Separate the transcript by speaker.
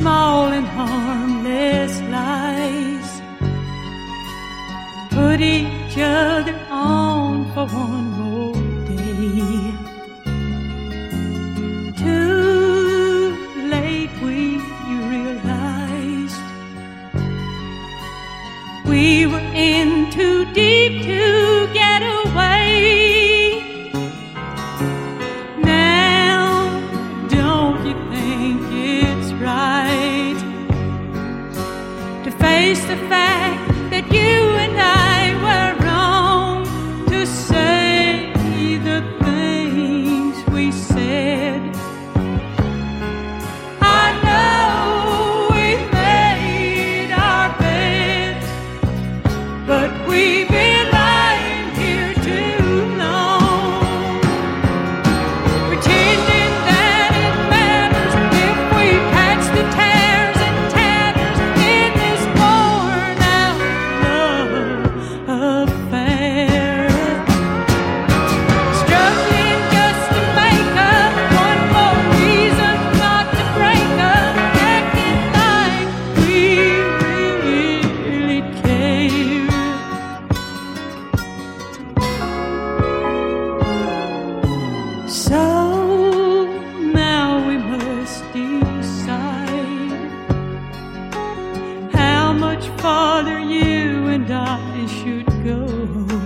Speaker 1: small and harmless lies. Put each other on for one more day. Too late we realized we were in too deep to get away. the fact that you and I were wrong to say the things we said. I know we made our beds, but we much farther you and I should go.